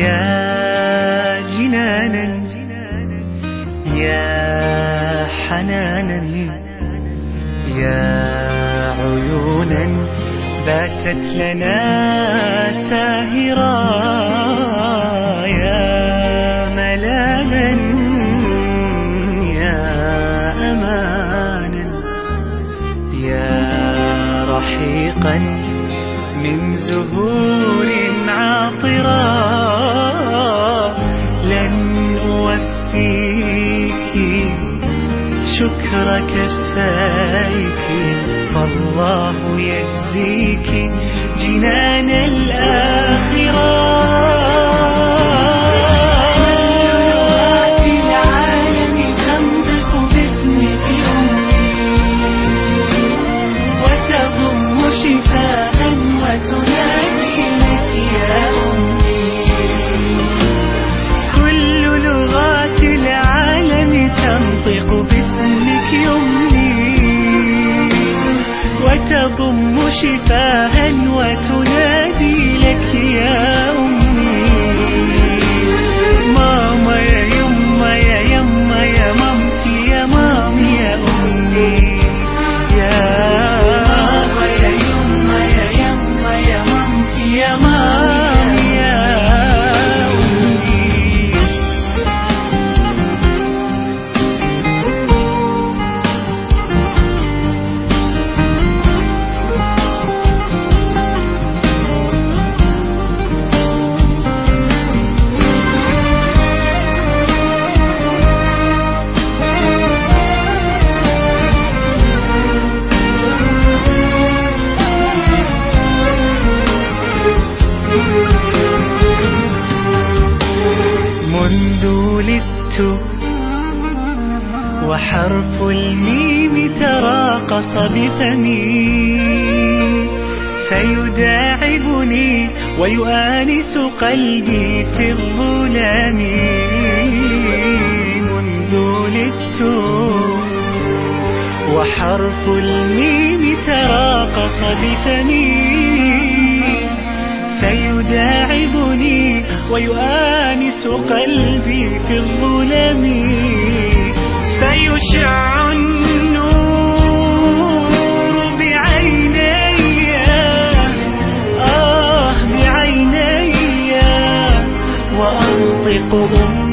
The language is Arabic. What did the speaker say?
يا جنانا يا حنانا يا عيونا باتت لنا ساهرا يا ملاذا يا أمانا يا رحيقا من زهور عاطرة شكر كفايك فالله يجزيك جنان الآخرة. وتضم شفاها وحرف الميم تراقص بفمي. فيداعبني ويؤانس قلبي في الظلام. منذ ولدت وحرف الميم تراقص بفمي. فيداعبني ويؤانس قلبي في الظلم. فيشع النور بعيني. آه بعيني. وأنطق أم